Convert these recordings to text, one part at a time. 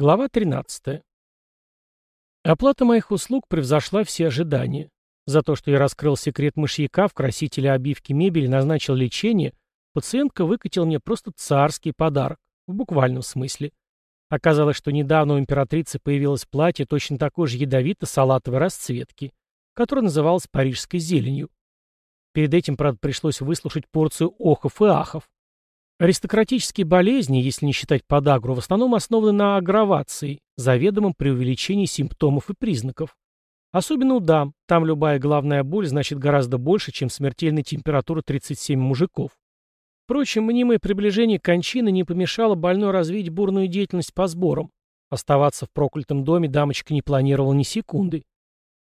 Глава 13. Оплата моих услуг превзошла все ожидания. За то, что я раскрыл секрет мышьяка в красителе обивки мебели назначил лечение, пациентка выкатила мне просто царский подарок, в буквальном смысле. Оказалось, что недавно у императрицы появилось платье точно такой же ядовито-салатовой расцветки, которое называлось парижской зеленью. Перед этим, правда, пришлось выслушать порцию охов и ахов. Аристократические болезни, если не считать подагру, в основном основаны на агравации, заведомом преувеличении симптомов и признаков. Особенно у дам, там любая головная боль значит гораздо больше, чем смертельная температура 37 мужиков. Впрочем, мнимое приближение кончины не помешало больной развить бурную деятельность по сборам. Оставаться в проклятом доме дамочка не планировала ни секунды.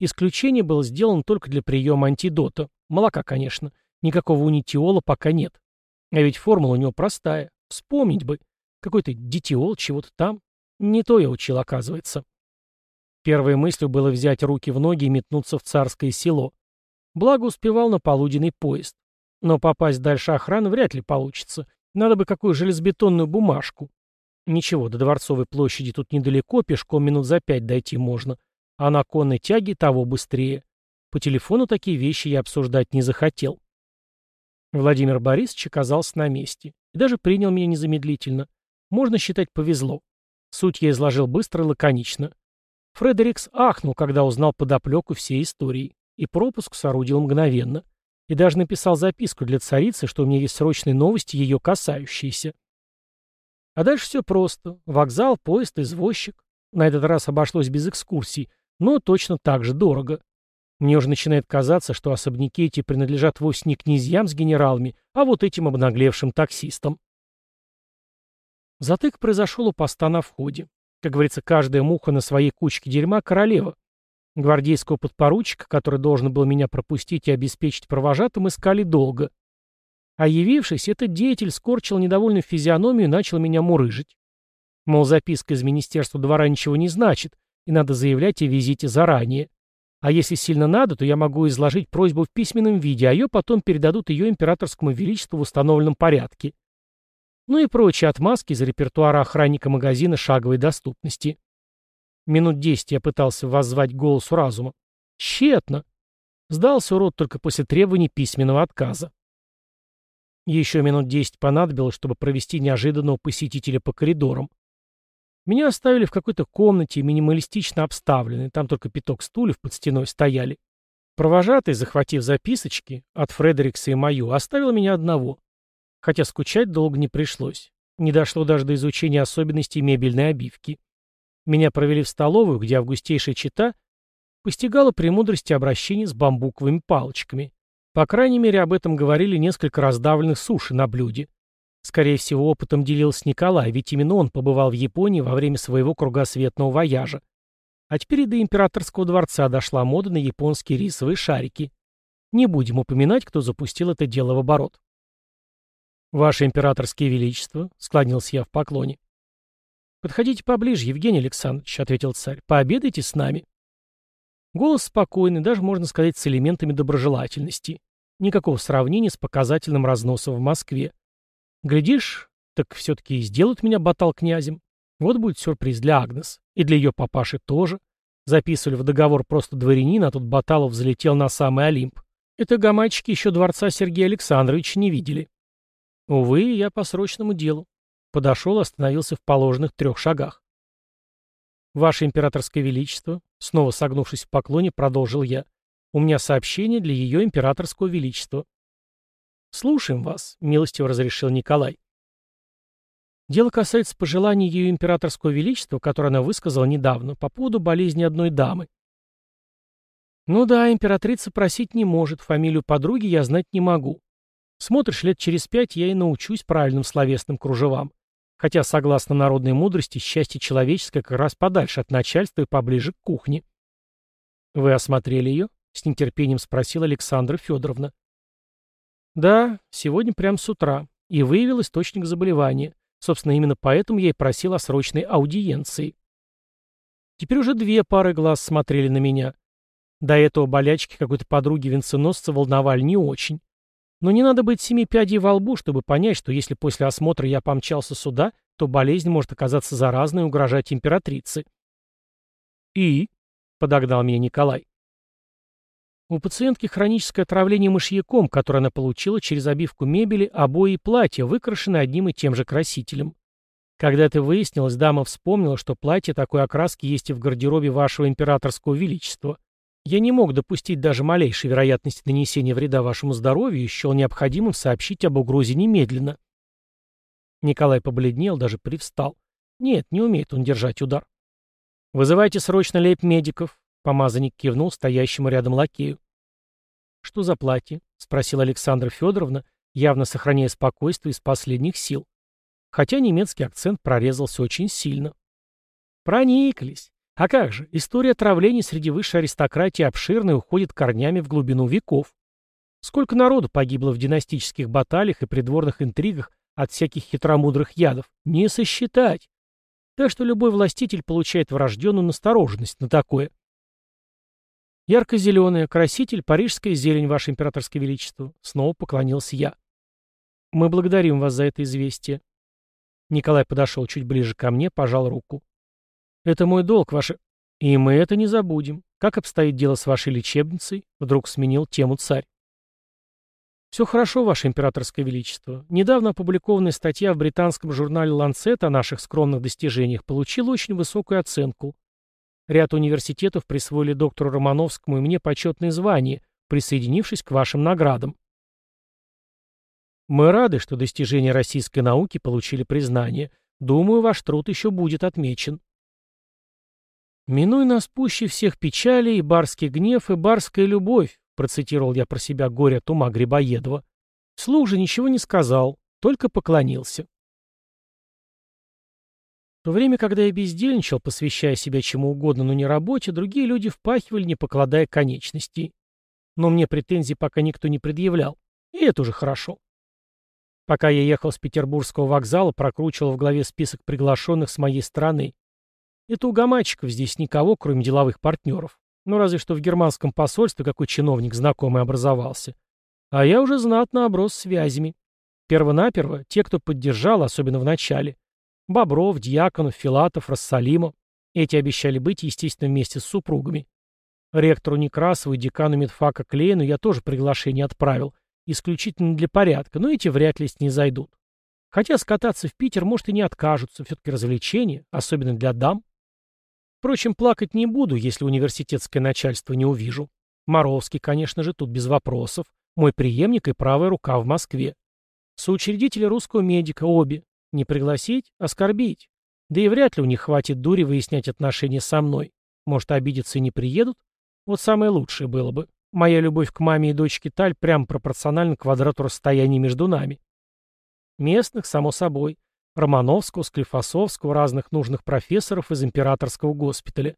Исключение было сделано только для приема антидота. Молока, конечно. Никакого унитиола пока нет. А ведь формула у него простая. Вспомнить бы. Какой-то дитиол чего-то там. Не то я учил, оказывается. Первой мыслью было взять руки в ноги и метнуться в царское село. Благо успевал на полуденный поезд. Но попасть дальше охраны вряд ли получится. Надо бы какую железобетонную бумажку. Ничего, до Дворцовой площади тут недалеко, пешком минут за пять дойти можно. А на конной тяге того быстрее. По телефону такие вещи я обсуждать не захотел. Владимир Борисович оказался на месте и даже принял меня незамедлительно. Можно считать, повезло. Суть я изложил быстро и лаконично. Фредерикс ахнул, когда узнал подоплеку всей истории, и пропуск соорудил мгновенно. И даже написал записку для царицы, что у меня есть срочные новости, ее касающиеся. А дальше все просто. Вокзал, поезд, извозчик. На этот раз обошлось без экскурсий, но точно так же дорого. Мне уже начинает казаться, что особняки эти принадлежат вовсе не князьям с генералами, а вот этим обнаглевшим таксистам. Затык произошел у поста на входе. Как говорится, каждая муха на своей кучке дерьма — королева. Гвардейского подпоручика, который должен был меня пропустить и обеспечить провожатым, искали долго. А явившись, этот деятель скорчил недовольную физиономию и начал меня мурыжить. Мол, записка из Министерства двора ничего не значит, и надо заявлять о визите заранее. А если сильно надо, то я могу изложить просьбу в письменном виде, а ее потом передадут ее императорскому величеству в установленном порядке. Ну и прочие отмазки из репертуара охранника магазина шаговой доступности. Минут десять я пытался воззвать голосу разума. Тщетно. Сдался урод только после требований письменного отказа. Еще минут десять понадобилось, чтобы провести неожиданного посетителя по коридорам. Меня оставили в какой-то комнате, минималистично обставленной, там только пяток стульев под стеной стояли. Провожатый, захватив записочки, от Фредерикса и мою, оставил меня одного. Хотя скучать долго не пришлось. Не дошло даже до изучения особенностей мебельной обивки. Меня провели в столовую, где августейшая чита постигала премудрости обращения с бамбуковыми палочками. По крайней мере, об этом говорили несколько раздавленных суши на блюде. Скорее всего, опытом делился Николай, ведь именно он побывал в Японии во время своего кругосветного вояжа. А теперь и до императорского дворца дошла мода на японские рисовые шарики. Не будем упоминать, кто запустил это дело в оборот. «Ваше императорское величество», — склонился я в поклоне. «Подходите поближе, Евгений Александрович», — ответил царь. «Пообедайте с нами». Голос спокойный, даже, можно сказать, с элементами доброжелательности. Никакого сравнения с показательным разносом в Москве. Глядишь, так все-таки и сделают меня батал князем. Вот будет сюрприз для Агнес. И для ее папаши тоже. Записывали в договор просто дворянин, а тут Баталов взлетел на самый Олимп. Это гамайчики еще дворца Сергея Александровича не видели. Увы, я по срочному делу. Подошел остановился в положенных трех шагах. «Ваше императорское величество», снова согнувшись в поклоне, продолжил я, «у меня сообщение для ее императорского величества». «Слушаем вас», — милостиво разрешил Николай. Дело касается пожеланий ее императорского величества, которое она высказала недавно, по поводу болезни одной дамы. Ну да, императрица просить не может, фамилию подруги я знать не могу. Смотришь, лет через пять я и научусь правильным словесным кружевам. Хотя, согласно народной мудрости, счастье человеческое как раз подальше от начальства и поближе к кухне. «Вы осмотрели ее?» — с нетерпением спросила Александра Федоровна. Да, сегодня прямо с утра. И выявил источник заболевания. Собственно, именно поэтому я и просил о срочной аудиенции. Теперь уже две пары глаз смотрели на меня. До этого болячки какой-то подруги венценосца волновали не очень. Но не надо быть семи пядей во лбу, чтобы понять, что если после осмотра я помчался сюда, то болезнь может оказаться заразной и угрожать императрице. «И?» — подогнал меня Николай. У пациентки хроническое отравление мышьяком, которое она получила через обивку мебели, обои и платья, выкрашенные одним и тем же красителем. Когда это выяснилось, дама вспомнила, что платье такой окраски есть и в гардеробе вашего императорского величества. Я не мог допустить даже малейшей вероятности нанесения вреда вашему здоровью и счел необходимым сообщить об угрозе немедленно. Николай побледнел, даже привстал. Нет, не умеет он держать удар. «Вызывайте срочно лейб-медиков», — помазанник кивнул стоящему рядом лакею. «Что за платье?» — спросила Александра Федоровна, явно сохраняя спокойствие из последних сил. Хотя немецкий акцент прорезался очень сильно. «Прониклись. А как же, история отравлений среди высшей аристократии обширная уходит корнями в глубину веков. Сколько народу погибло в династических баталиях и придворных интригах от всяких хитромудрых ядов, не сосчитать. Так что любой властитель получает врожденную настороженность на такое. Ярко-зеленая, краситель, парижская зелень, ваше императорское величество. Снова поклонился я. Мы благодарим вас за это известие. Николай подошел чуть ближе ко мне, пожал руку. Это мой долг, ваше... И мы это не забудем. Как обстоит дело с вашей лечебницей? Вдруг сменил тему царь. Все хорошо, ваше императорское величество. Недавно опубликованная статья в британском журнале Lancet о наших скромных достижениях получила очень высокую оценку. Ряд университетов присвоили доктору Романовскому и мне почетные звания, присоединившись к вашим наградам. Мы рады, что достижения российской науки получили признание. Думаю, ваш труд еще будет отмечен. «Минуй нас пуще всех печалей, и барский гнев, и барская любовь», процитировал я про себя горе от ума Грибоедова. Слух ничего не сказал, только поклонился. В то время, когда я бездельничал, посвящая себя чему угодно, но не работе, другие люди впахивали, не покладая конечностей. Но мне претензий пока никто не предъявлял. И это уже хорошо. Пока я ехал с Петербургского вокзала, прокручивал в голове список приглашенных с моей стороны. Это у гамачиков здесь никого, кроме деловых партнеров. Ну, разве что в германском посольстве какой чиновник знакомый образовался. А я уже знатно оброс связями. Первонаперво те, кто поддержал, особенно в начале. Бобров, Дьяконов, Филатов, Рассалимов. Эти обещали быть, естественно, вместе с супругами. Ректору Некрасову и декану медфака Клейну я тоже приглашение отправил, исключительно для порядка, но эти вряд ли с ней зайдут. Хотя скататься в Питер, может, и не откажутся, все-таки развлечение, особенно для дам. Впрочем, плакать не буду, если университетское начальство не увижу. Моровский, конечно же, тут без вопросов. Мой преемник и правая рука в Москве. Соучредители русского медика обе. Не пригласить, оскорбить. Да и вряд ли у них хватит дури выяснять отношения со мной. Может, обидятся и не приедут? Вот самое лучшее было бы. Моя любовь к маме и дочке Таль прямо пропорциональна квадрату расстояния между нами. Местных, само собой. Романовского, Склифосовского, разных нужных профессоров из императорского госпиталя.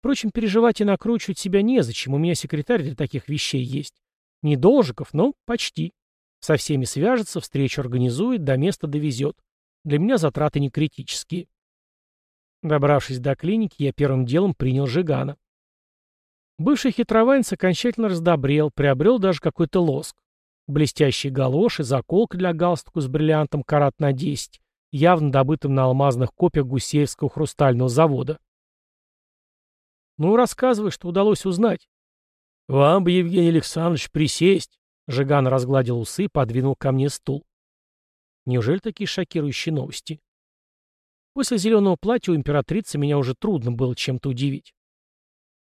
Впрочем, переживать и накручивать себя незачем, у меня секретарь для таких вещей есть. Не должиков, но почти. Со всеми свяжется, встречу организует, до места довезет. Для меня затраты не критические. Добравшись до клиники, я первым делом принял Жигана. Бывший хитрованец окончательно раздобрел, приобрел даже какой-то лоск. Блестящие галоши, заколка для галстука с бриллиантом карат на 10, явно добытым на алмазных копиях Гусеевского хрустального завода. «Ну, рассказывай, что удалось узнать». «Вам бы, Евгений Александрович, присесть!» Жиган разгладил усы и подвинул ко мне стул. Неужели такие шокирующие новости? После зеленого платья у императрицы меня уже трудно было чем-то удивить.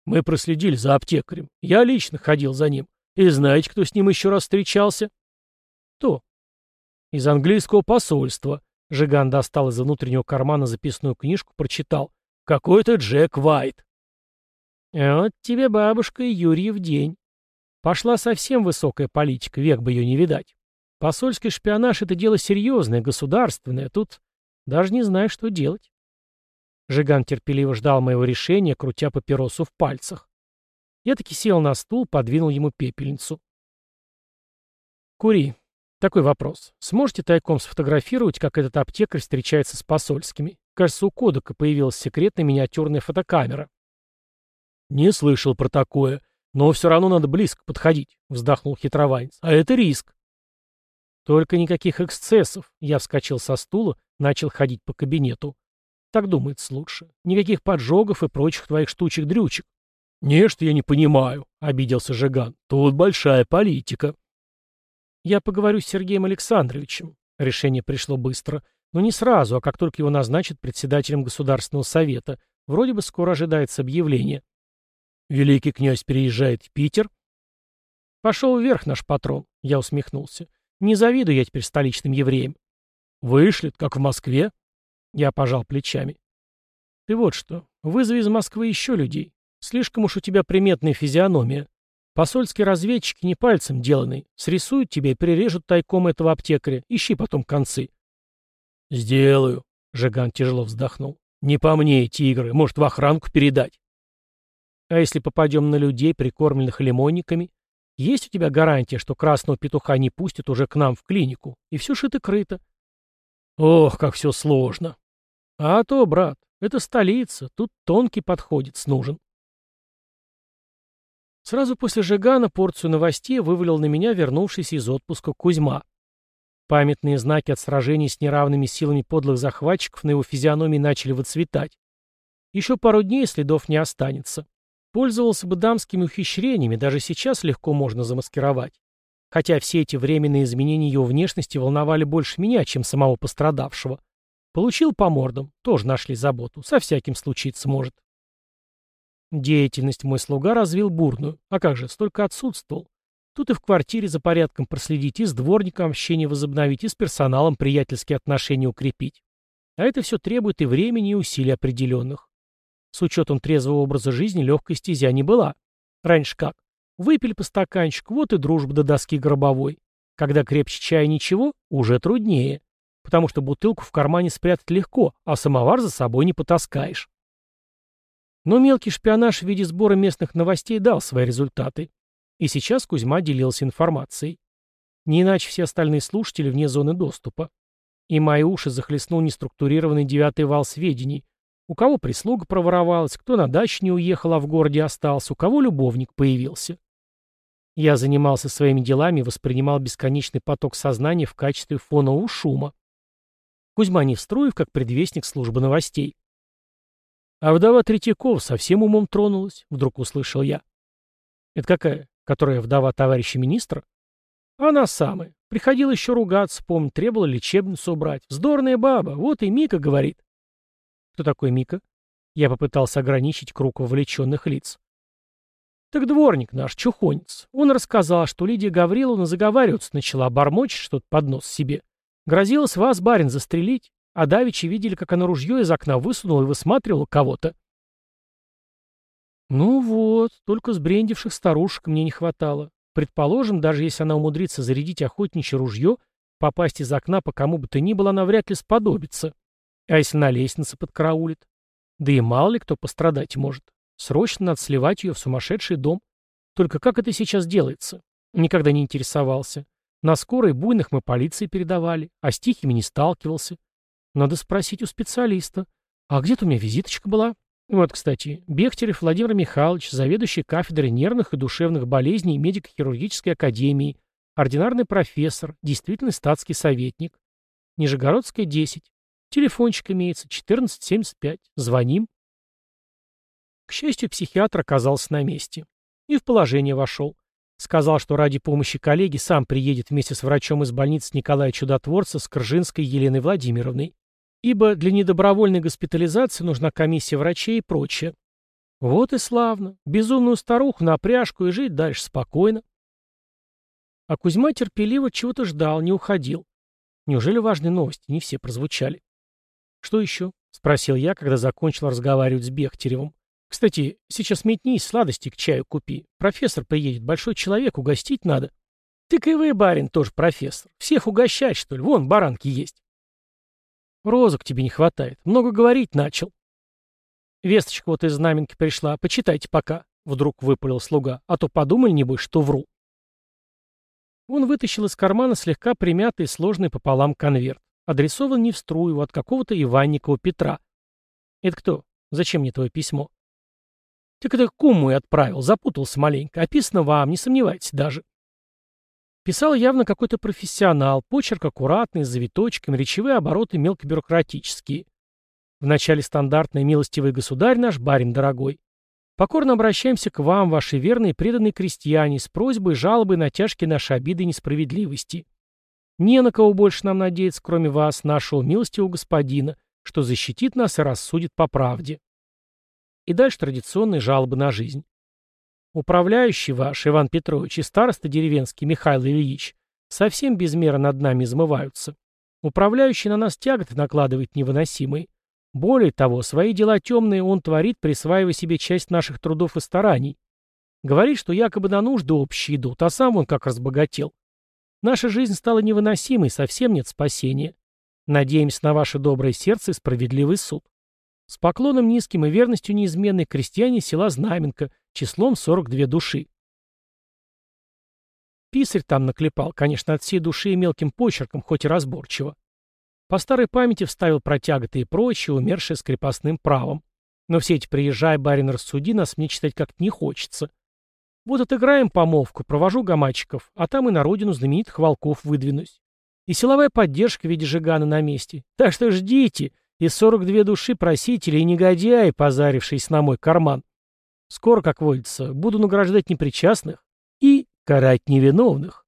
Мы проследили за аптекарем. Я лично ходил за ним. И знаете, кто с ним еще раз встречался? Кто? Из английского посольства. Жиган достал из внутреннего кармана записную книжку, прочитал. Какой-то Джек Вайт. Вот тебе бабушка и Юрьев день. Пошла совсем высокая политика, век бы ее не видать. Посольский шпионаж — это дело серьезное, государственное. Тут даже не знаю, что делать. Жиган терпеливо ждал моего решения, крутя папиросу в пальцах. Я таки сел на стул, подвинул ему пепельницу. «Кури, такой вопрос. Сможете тайком сфотографировать, как этот аптекарь встречается с посольскими? Кажется, у Кодека появилась секретная миниатюрная фотокамера. Не слышал про такое. Но все равно надо близко подходить, вздохнул хитрованец. А это риск. Только никаких эксцессов. Я вскочил со стула, начал ходить по кабинету. Так думается лучше. Никаких поджогов и прочих твоих штучек-дрючек. «Не, что я не понимаю», — обиделся Жиган. «Тут большая политика». «Я поговорю с Сергеем Александровичем». Решение пришло быстро. Но не сразу, а как только его назначат председателем Государственного совета. Вроде бы скоро ожидается объявление. «Великий князь переезжает в Питер?» «Пошел вверх наш патрон», — я усмехнулся. «Не завидую я теперь столичным евреям». «Вышлет, как в Москве?» Я пожал плечами. «Ты вот что, вызови из Москвы еще людей. Слишком уж у тебя приметная физиономия. Посольские разведчики не пальцем деланный. Срисуют тебя и прирежут тайком этого аптекаря. Ищи потом концы. «Сделаю», — Жиган тяжело вздохнул. «Не по мне, тигры. Может, в охранку передать?» «А если попадем на людей, прикормленных лимонниками? Есть у тебя гарантия, что красного петуха не пустят уже к нам в клинику? И все шито-крыто?» «Ох, как все сложно!» «А то, брат, это столица. Тут тонкий подходец нужен». Сразу после Жигана порцию новостей вывалил на меня вернувшийся из отпуска Кузьма. Памятные знаки от сражений с неравными силами подлых захватчиков на его физиономии начали выцветать. Еще пару дней следов не останется. Пользовался бы дамскими ухищрениями, даже сейчас легко можно замаскировать. Хотя все эти временные изменения его внешности волновали больше меня, чем самого пострадавшего. Получил по мордам, тоже нашли заботу, со всяким случиться может. Деятельность мой слуга развил бурную. А как же, столько отсутствовал. Тут и в квартире за порядком проследить, и с дворником общение возобновить, и с персоналом приятельские отношения укрепить. А это все требует и времени, и усилий определенных. С учетом трезвого образа жизни легкой стезя не была. Раньше как? Выпили по стаканчику, вот и дружба до доски гробовой. Когда крепче чая ничего, уже труднее. Потому что бутылку в кармане спрятать легко, а самовар за собой не потаскаешь. Но мелкий шпионаж в виде сбора местных новостей дал свои результаты. И сейчас Кузьма делился информацией. Не иначе все остальные слушатели вне зоны доступа. И мои уши захлестнул неструктурированный девятый вал сведений. У кого прислуга проворовалась, кто на даче не уехал, а в городе остался, у кого любовник появился. Я занимался своими делами и воспринимал бесконечный поток сознания в качестве фонового шума. Кузьма Невструев как предвестник службы новостей. А вдова Третьяков совсем умом тронулась, вдруг услышал я. Это какая? Которая вдова товарища министра? Она самая. Приходила еще ругаться, помню, требовала лечебницу убрать. Вздорная баба, вот и Мика говорит. Кто такой Мика? Я попытался ограничить круг вовлеченных лиц. Так дворник наш, чухонец. Он рассказал, что Лидия Гавриловна заговариваться начала, бормочет что-то под нос себе. Грозилась вас, барин, застрелить. А давичи видели, как она ружье из окна высунула и высматривала кого-то. Ну вот, только сбрендивших старушек мне не хватало. Предположим, даже если она умудрится зарядить охотничье ружье, попасть из окна по кому бы то ни было она вряд ли сподобится. А если на лестнице подкараулит? Да и мало ли кто пострадать может. Срочно надо сливать ее в сумасшедший дом. Только как это сейчас делается? Никогда не интересовался. На скорой буйных мы полиции передавали, а с тихими не сталкивался. Надо спросить у специалиста. А где-то у меня визиточка была. Вот, кстати, Бехтерев Владимир Михайлович, заведующий кафедрой нервных и душевных болезней медико-хирургической академии, ординарный профессор, действительно статский советник. Нижегородская, 10. Телефончик имеется, 1475. Звоним. К счастью, психиатр оказался на месте. И в положение вошел. Сказал, что ради помощи коллеги сам приедет вместе с врачом из больницы Николая Чудотворца с Кржинской Еленой Владимировной ибо для недобровольной госпитализации нужна комиссия врачей и прочее. Вот и славно. Безумную старуху на пряжку и жить дальше спокойно. А Кузьма терпеливо чего-то ждал, не уходил. Неужели важные новости не все прозвучали? «Что еще?» — спросил я, когда закончил разговаривать с Бехтеревым. «Кстати, сейчас метнись, сладости к чаю купи. Профессор приедет, большой человек, угостить надо». «Ты и барин, тоже профессор. Всех угощать, что ли? Вон, баранки есть». Розок тебе не хватает. Много говорить начал. Весточка вот из знаменки пришла. Почитайте пока. Вдруг выпалил слуга. А то подумали, небось, что вру. Он вытащил из кармана слегка примятый сложный пополам конверт. Адресован не в Струеву, от какого-то Иванникова Петра. Это кто? Зачем мне твое письмо? Так это кум мой отправил, запутался маленько. Описано вам, не сомневайтесь даже. Писал явно какой-то профессионал, почерк аккуратный, с завиточками, речевые обороты мелкобюрократические. Вначале стандартный милостивый государь наш, барин дорогой. Покорно обращаемся к вам, ваши верные преданные крестьяне, с просьбой жалобой на тяжкие наши обиды и несправедливости. Не на кого больше нам надеяться, кроме вас, нашего милостивого господина, что защитит нас и рассудит по правде. И дальше традиционные жалобы на жизнь. Управляющий ваш, Иван Петрович, и староста деревенский, Михаил Ильич, совсем без меры над нами измываются. Управляющий на нас тяготы накладывает невыносимые. Более того, свои дела темные он творит, присваивая себе часть наших трудов и стараний. Говорит, что якобы на нужды общие идут, а сам он как разбогател. Наша жизнь стала невыносимой, совсем нет спасения. Надеемся на ваше доброе сердце и справедливый суд. С поклоном низким и верностью неизменной крестьяне села Знаменка, числом 42 души. Писарь там наклепал, конечно, от всей души и мелким почерком, хоть и разборчиво. По старой памяти вставил протяготы и прочее, умершее с крепостным правом. Но все эти «приезжай, барин, рассуди», нас мне читать как-то не хочется. Вот отыграем помолвку, провожу гамачиков, а там и на родину знаменитых волков выдвинусь. И силовая поддержка в виде Жигана на месте. Так что ждите, и 42 души просители и негодяи, позарившиеся на мой карман. Скоро, как водится, буду награждать непричастных и карать невиновных.